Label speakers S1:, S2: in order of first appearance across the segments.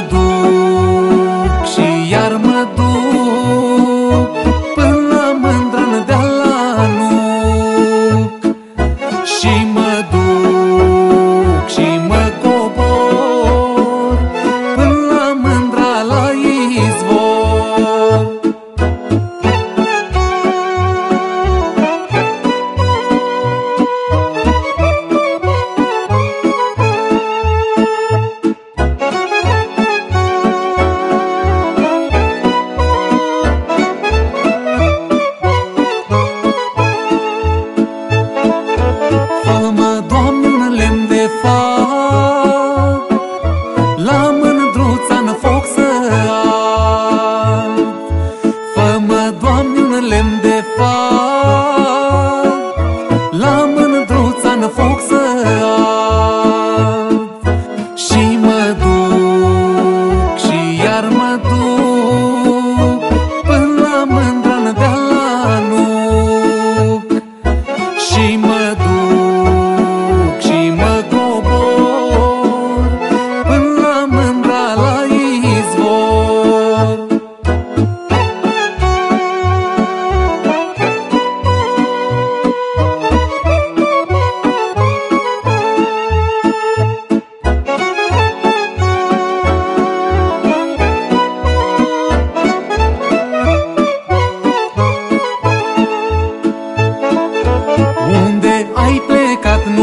S1: do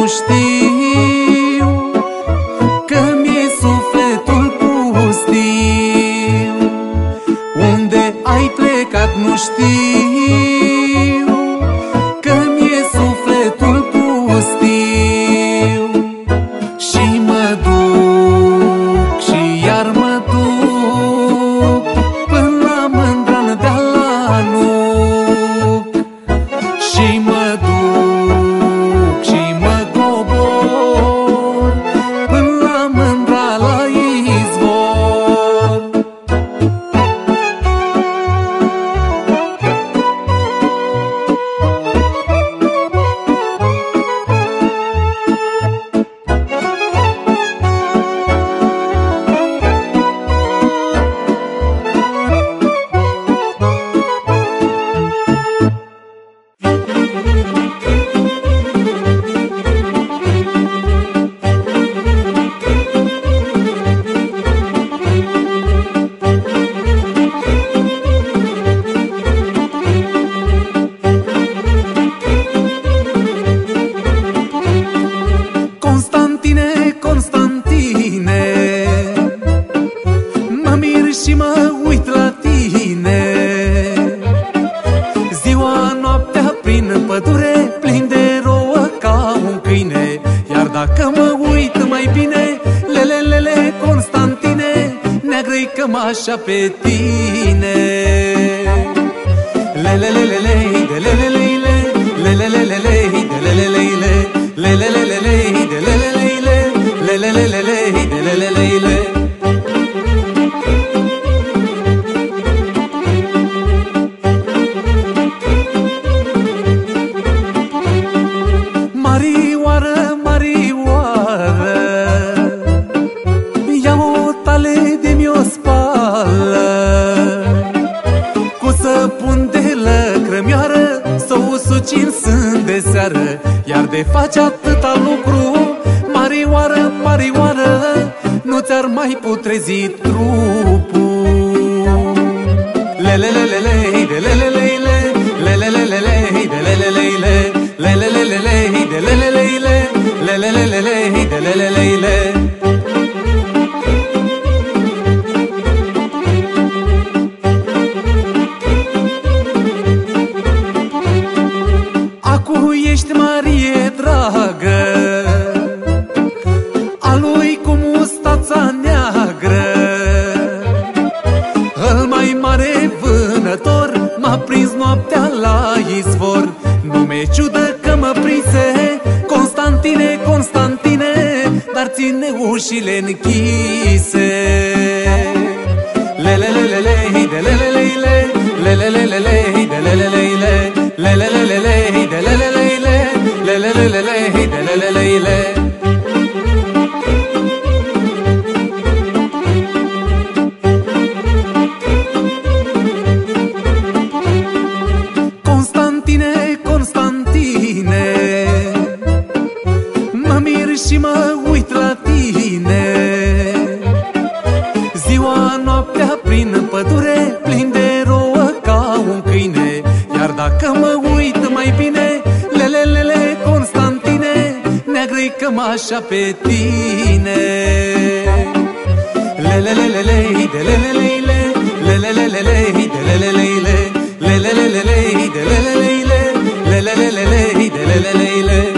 S1: στη cămașa pe tine le, le, le, le. de faci atâta lucru? Marioară, Marioară, nu ți-ar mai putrezi trupul. Lelelelelei, de leleleile, lelelelelei, de leleleile Lelelelelei, de leleleile, lelelelelei, de leleleile ține ușile închise Lele lele lei de lele leile Lele lele lei de lele leile Lele lele lei de lele leile Lele lele lei de lele leile Constantine, Constantine Mă mir și mă cămașa pe tine Lelelelele, de lelelele Lelelelele, de lelelele Lelelelele, de lelelele Lelelelele, de lelelele Lelelelele, de lelelele Lelelelele, de lelelele Lelelelele